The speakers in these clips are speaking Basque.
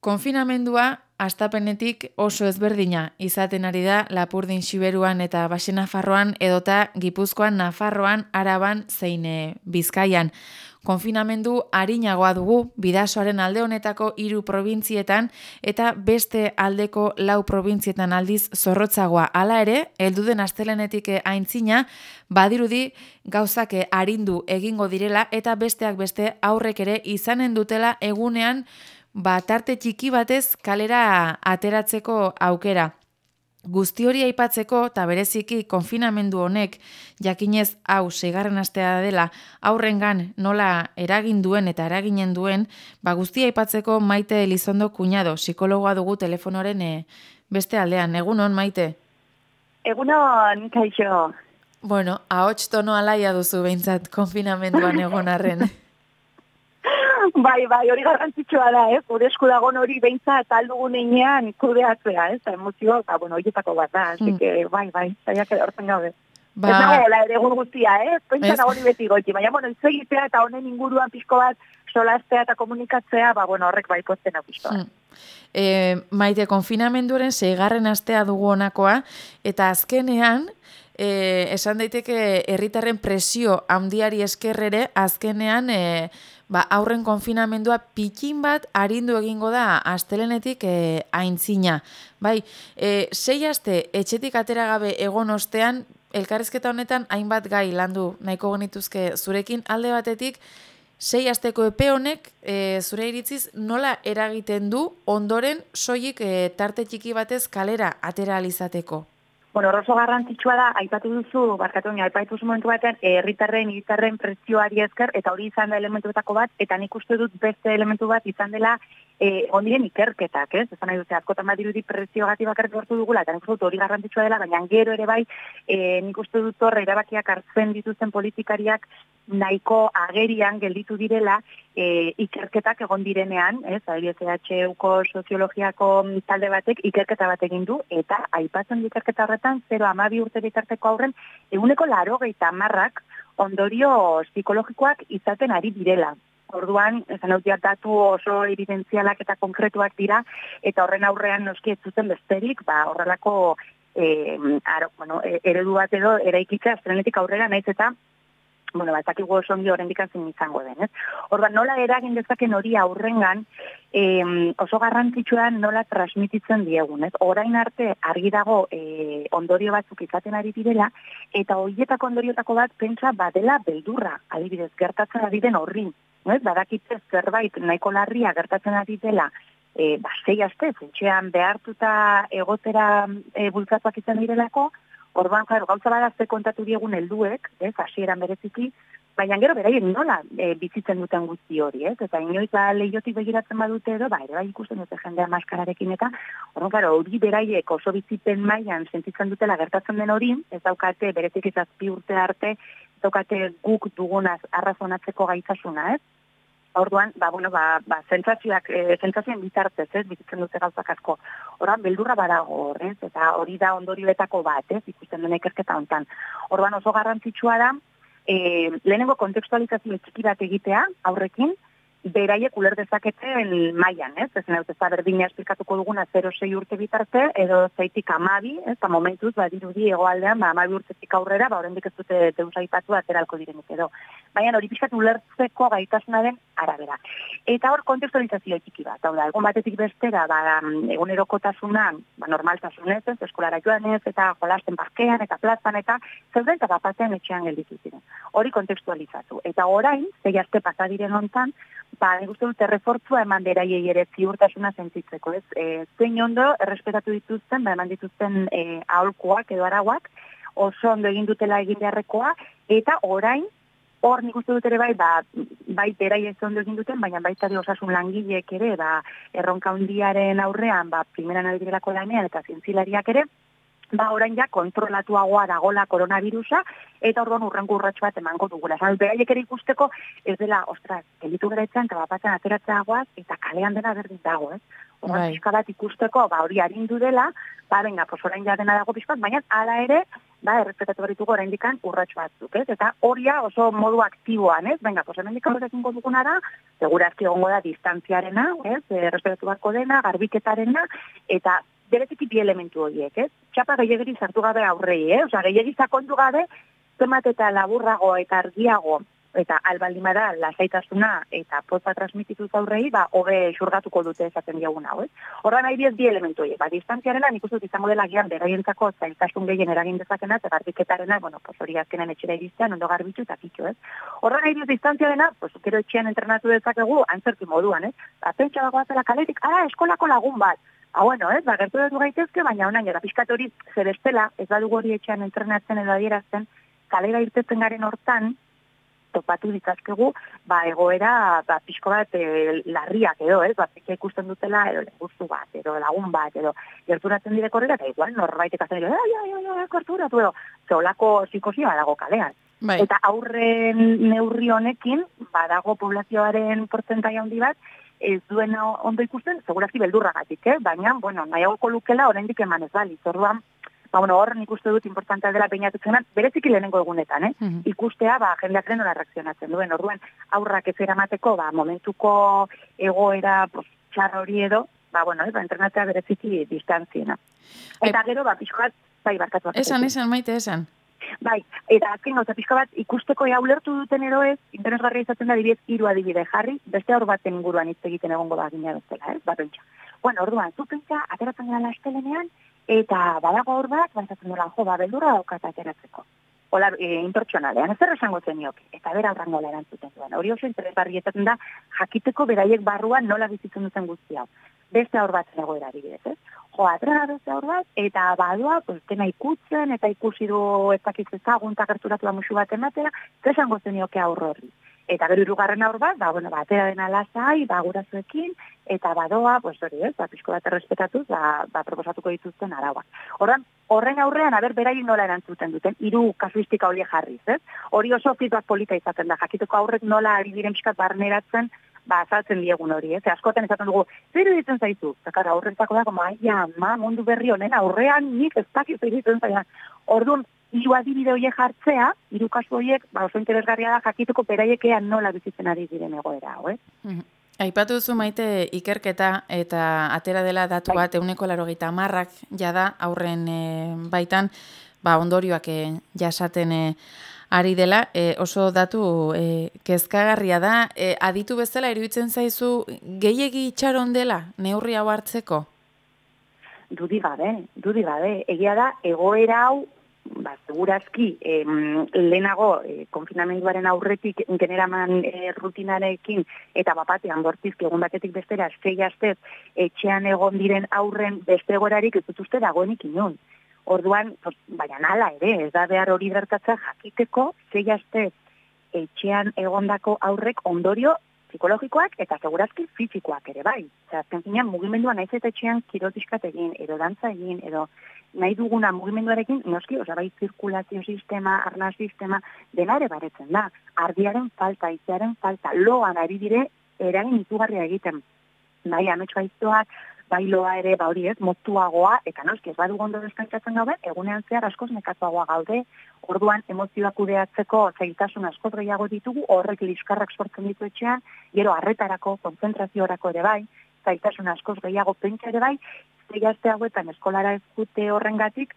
Konfinamendua astapenetik oso ezberdina izaten ari da Lapurdin Siberuan eta Baxena Farroan edota Gipuzkoan, Nafarroan, Araban zein Bizkaian. Konfinamendu harinagoa dugu bidasoaren alde honetako hiru probintzietan eta beste aldeko lau probintzietan aldiz zorrotzagoa. Hala ere, helduden astelenetik aintzina badirudi gauzake arindu egingo direla eta besteak beste aurrek ere izanen dutela egunean ba, tarte txiki batez kalera ateratzeko aukera. Guzti hori aipatzeko eta bereziki konfinamendu honek jakinez hau segarren astea dela aurrengan nola eragin duen eta eraginen duen, ba guzti aipatzeko Maite Elizondo kuñado, psikologoa dugu telefonoren e, beste aldean. Egunon Maite. Egunon, kaixo. Bueno, ahots tono alaia duzu behintzat konfinamenduan egonarren. bai, bai, hori garrantzitsua da, eh? Gure esku dagoen hori beintza eta aldugun einean kudeatzea, eh? Eta emozioa, ba, bueno, horietako bat da, así mm. que, bai, bai, zaiak edo hortzen gabe. Ba... Ez nago, la ere egun guztia, eh? Pentsa nago ni beti goti, baina, bueno, ez eta honen inguruan pizko bat solaztea eta komunikatzea, ba, bueno, horrek bai pozten pizko bat. Mm. E, maite, konfinamenduaren zeigarren astea dugu honakoa, eta azkenean, e, esan daiteke herritarren presio handiari eskerrere, azkenean, e, ba, aurren konfinamendua pikin bat arindu egingo da astelenetik e, aintzina. Bai, e, sei aste etxetik atera gabe egon ostean, elkarrizketa honetan hainbat gai landu nahiko genituzke zurekin alde batetik, sei asteko epe honek e, zure iritziz nola eragiten du ondoren soilik e, tarte txiki batez kalera atera alizateko? Bueno, oso garrantzitsua da, aipatu duzu, barkatu nio, aipatu duzu momentu batean, herritarren herritarren prezioari ezker, eta hori izan da elementuetako bat, eta nik uste dut beste elementu bat izan dela e, ondiren ikerketak, ez? Ez nahi dute, askotan bat dirudi prezio gati bakarrik gortu dugula, eta nik hori garrantzitsua dela, baina gero ere bai, e, nik uste dut horre erabakiak hartzen dituzten politikariak nahiko agerian gelditu direla e, ikerketak egon direnean, ez? ISH-uko soziologiako talde batek ikerketa bat egin du, eta aipatzen ikerketa horretan, 0 amabi urte bitarteko aurren, eguneko laro gehieta ondorio psikologikoak izaten ari direla. Orduan, esan hau datu oso evidenzialak eta konkretuak dira, eta horren aurrean noski ez zuten besterik, ba, horrelako e, aro, bueno, e, eredu bat edo eraikitza astrenetik aurrera naiz eta bueno, bat akigu oso ongi horren dikatzen izango den, ez? Orduan, nola eragin dezaken hori aurrengan e, oso garrantzitsua nola transmititzen diegun, ez? Orain arte argi dago e, ondorio batzuk izaten ari direla, eta horietako ondoriotako bat pentsa badela beldurra, adibidez, gertatzen ari den horri, ez? Badakitze zerbait nahiko larria gertatzen ari dela, e, ba, zei aste, zentxean behartuta egotera e, bultzatuak izan direlako, orduan, claro, gauza badazte kontatu diegun helduek, ez, hasieran bereziki, baina gero beraien nola e, bizitzen duten guzti hori, ez? Eta inoiz ba, lehiotik begiratzen badute edo, ba, ere bai ikusten dute jendea maskararekin eta, orduan, claro, hori beraiek oso bizitzen mailan sentitzen dutela gertatzen den hori, ez daukate berezik izazpi urte arte, daukate guk dugunaz arrazonatzeko gaitasuna, ez? Orduan, ba, bueno, ba, ba, zentzazioak, e, zentzazioen bitartez, ez, bizitzen dute gauzak asko. Orduan, beldurra badago, ez, eta hori da ondorioetako bat, ez, ikusten dena ikerketa hontan. Orduan, oso garrantzitsua da, e, lehenengo kontekstualizazio txiki bat egitea, aurrekin, beraiek uler dezaketen mailan, ez? Ez nahi, ez berdina esplikatuko duguna 0-6 urte bitarte, edo zeitik amabi, ez? Ta momentuz, ba, dirudi egoaldean, ba, amabi urtetik aurrera, ba, horrendik ez dute deus aipatu ateralko direnik edo. Baina hori pixkat ulertzeko gaitasunaren arabera. Eta hor kontekstualizazio txiki bat, hau da, egon batetik bestera, ba, egunerokotasuna, ba, normaltasunez, ez, eskolara joan ez, eta jolasten parkean, eta plazan, eta zeuden eta bapatean etxean gelditu ziren. Hori kontekstualizatu. Eta orain, zei aste pasadiren hontan, ba, nik uste dute refortzua eman beraiei ere ziurtasuna sentitzeko, ez? E, zein ondo, errespetatu dituzten, ba, eman dituzten e, aholkoak edo arauak, oso ondo egin dutela egin beharrekoa, eta orain, hor nik uste dut ere bai, ba, bai berai ez ondo egin duten, baina baita di osasun langileek ere, ba, erronka hundiaren aurrean, ba, primeran aldirelako lanean eta zientzilariak ere, ba orain ja kontrolatuagoa dagola koronavirusa eta orduan urrengo urratsu bat emango dugula. Zan, beraiek ere ikusteko ez dela, ostras, gelitu geretzen eta bapatzen ateratzeagoaz eta kalean dena berdin dago, ez? Orduan, bai. bat ikusteko, ba hori arindu dela, ba, venga, pues orain ja dena dago pixkat, baina ala ere, ba, errespetatu barritugu oraindikan urratxo batzuk, ez? Eta horia oso modu aktiboan, ez? Venga, pues hemen dikabrekin duguna da, segurazki egongo da distantziarena, ez? Errespetatu barko dena, garbiketarena, eta bereziki bi elementu horiek, ez? Txapa gehiagiri sartu gabe aurrei, eh? Osa, gehiagiri sakondu gabe, zemat eta laburrago eta argiago eta albaldimara lasaitasuna eta poza transmititu zaurrei, ba, hobe xurgatuko dute esaten diagun hau, ez? Horra nahi bi elementu horiek, ba, distantziarena nik uste izango dela gian beraientzako zailtasun gehien eragin dezakena, eta garbiketarena, bueno, pues hori azkenen etxera iriztean, ondo garbitu eta kitxo, ez? Horra nahi diez distantziarena, pues, kero etxean entrenatu dezakegu, antzerki moduan, ez? Ba, pentsa dagoa zela kaletik, ara, eskolako lagun bat, Ah, bueno, ez, ba, gertu dut gaitezke, baina onain, eta pixkat hori zerestela, ez badugu hori etxean entrenatzen edo adierazten, kalera irtetzen garen hortan, topatu ditzazkegu, ba, egoera, ba, pixko bat, e, larriak edo, ez, ba, ikusten dutela, edo, leguztu bat, edo, lagun bat, edo, gerturatzen direk horrela, eta igual, norbait ekazen, edo, ai, ai, ai, ai, gerturatu, edo, zeolako psikosia dago kalean. Bai. Eta aurren neurri honekin, badago poblazioaren porzentai handi bat, ez duen ondo ikusten, segurazki beldurragatik, eh? baina, bueno, nahiagoko lukela, oraindik eman ez bali, zorduan, ba, bueno, hor nik uste dut importantea dela peinatutzen, bereziki lehenengo egunetan, eh? Mhm. ikustea, ba, jendeak nola reakzionatzen duen, orduan, aurrak ez eramateko, ba, momentuko egoera, pues, txarra hori edo, ba, bueno, eh, ba, entrenatzea bereziki distantziena. Eta gero, ba, pixkoat, bai, barkatu. Esan, esan, maite, esan. Bai, eta azken gauza pixka bat ikusteko ja ulertu duten ero ez, interesgarria izaten da dibet hiru adibide jarri, beste hor baten inguruan hitz egiten egongo da gina bezala, ez, bat Bueno, orduan, zu pentsa, ateratzen gara lastelenean, eta badago hor bat, bantzatzen dela, jo, ba, beldurra daukat ateratzeko. Ola, e, intertsionalean, ez esango zenioke, eta bera horrango erantzuten duen. Hori oso interesgarrietaten da, jakiteko beraiek barruan nola bizitzen duten guzti hau. Beste aur bat egoera adibidez, ez? Jo, atrena beste aur bat, eta badua, pues, dena ikutzen, eta ikusi du ez ezagun, eta gerturatu da musu bat ematera, ez esango zenioke aurrorri. Eta gero irugarren aur bat, ba, bueno, batera dena lasai, ba, gurazuekin, eta badoa, pues hori ez, ba, pixko bat errespetatuz, ba, ba, proposatuko dituzten arauak. Horren, horren aurrean, aber, beraien nola erantzuten duten, hiru kasuistika hori jarriz, ez? Hori oso feedback polita izaten da, jakiteko aurrek nola ari diren pixkat barneratzen, ba, azaltzen diegun hori, ez? Askoten esaten dugu, zer ditzen zaizu? Zakar, aurrentako da, aia, ma, mundu berri honen, aurrean nik ez dakit ditzen zaizu. Orduan, hiru adibide horiek jartzea, hiru kasu horiek, ba oso interesgarria da jakiteko beraiekean nola bizitzen ari diren egoera, hau, eh? Mhm. Aipatu duzu maite ikerketa eta atera dela datu bat euneko laro marrak jada aurren e, baitan ba, ondorioak e, jasaten e, ari dela e, oso datu e, kezkagarria da e, aditu bezala iruditzen zaizu gehiegi itxaron dela neurri hau hartzeko? Dudi gabe, dudi gabe. Egia da, egoera hau ba, segurazki, em, lehenago, e, konfinamenduaren aurretik generaman e, rutinarekin, eta bapatean bortizki egun batetik bestera, zei astez, etxean egon diren aurren beste gorarik ez dut uste dagoenik inon. Orduan, baina nala ere, ez da behar hori gertatza jakiteko, zei astez, etxean egondako aurrek ondorio psikologikoak eta segurazki fizikoak ere bai. Zer, azken zinean, mugimenduan naiz eta etxean kirotizkat egin, edo dantza egin, edo nahi duguna mugimenduarekin, noski, oza, bai, zirkulazio sistema, arna sistema, dena ere baretzen da. Ardiaren falta, izearen falta, loan ari dire, eragin itugarria egiten. Nahi, amets baiztoak, bai loa ere, ba hori ez, motuagoa, eta noski, ez badu gondo deskantzatzen gabe, egunean zehar askoz nekatuagoa gaude, orduan emozioak kudeatzeko zailtasun askoz gehiago ditugu, horrek liskarrak sortzen ditu etxean, gero arretarako, konzentraziorako ere bai, zailtasun askoz gehiago pentsa ere bai, zei aste hauetan eskolara ezkute horrengatik,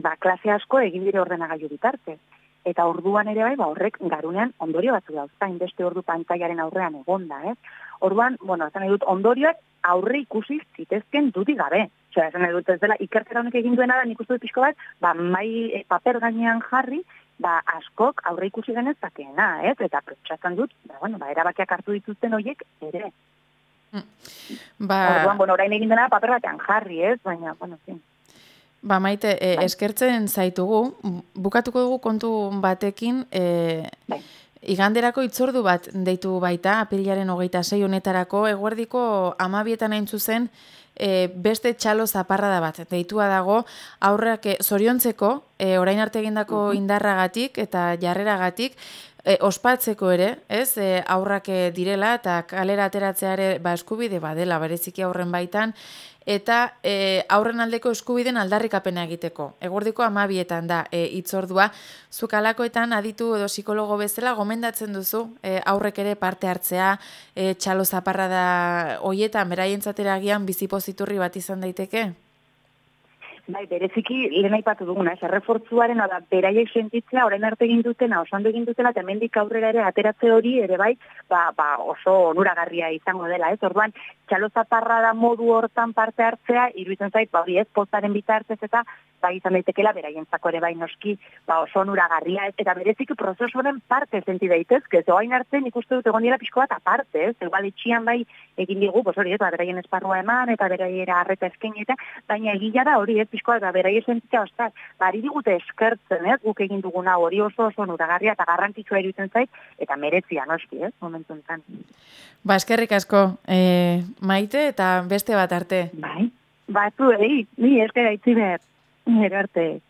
ba, klase asko egin dire ordenagailu bitarte. Eta orduan ere bai, ba, horrek garunean ondorio batzu dauzta, beste ordu pantailaren aurrean egonda, ez? Orduan, bueno, esan dut, ondorioak aurre ikusi zitezken dudik gabe. Osea, esan dut, ez dela, ikertera honek egin duena da, nik uste dut pixko bat, ba, mai e, paper gainean jarri, ba, askok aurre ikusi denez zakeena, ez? Eta pretsatzen dut, ba, bueno, ba, erabakiak hartu dituzten horiek ere. Ba... Orduan, bueno, orain egin dena paper batean jarri, ez? Baina, bueno, zin. Ba, maite, e, bai. eskertzen zaitugu, bukatuko dugu kontu batekin, e, bai. iganderako itzordu bat deitu baita, apilaren hogeita zei honetarako, eguerdiko amabietan hain zuzen, e, beste txalo zaparra da bat, deitua dago, aurrak zoriontzeko, e, orain arte egindako indarragatik eta jarreragatik, e, ospatzeko ere, ez, e, aurrak e, direla eta kalera ateratzea ere ba, eskubide badela, bereziki aurren baitan, eta e, aurren aldeko eskubiden aldarrikapena egiteko. Egordiko amabietan da e, itzordua, zuk alakoetan aditu edo psikologo bezala gomendatzen duzu e, aurrek ere parte hartzea, e, txalo zaparra da hoietan, beraien zatera agian bizipoziturri bat izan daiteke? Bai, bereziki lehen aipatu duguna, ez errefortzuaren, da, beraiek sentitzea, orain arte egin dutena, oso egin dutela, eta mendik aurrera ere ateratze hori ere bai, ba, ba oso onuragarria izango dela, ez? Orduan, txalozaparra da modu hortan parte hartzea, iruditzen zait, ba, hori ez, pozaren bitartez eta bai izan daitekela beraientzako ere bai noski ba oso onuragarria eta bereziki prozesu honen parte senti daitezke ez? Orain arte nik uste dut egon dira pizko bat aparte ez? Igual itxian bai egin digu pues hori ez ba, beraien esparrua eman eta beraiera harreta eskaini eta baina egia da hori ez pizko bat ba, beraien sentitzea ostat bari digute eskertzen ez guk egin duguna hori oso oso onuragarria eta garrantzitsua iruditzen zait eta meretzia noski ez momentu hontan Ba eskerrik asko eh, maite eta beste bat arte Bai Batu, ei, ni eskera itzi behar. Era arte.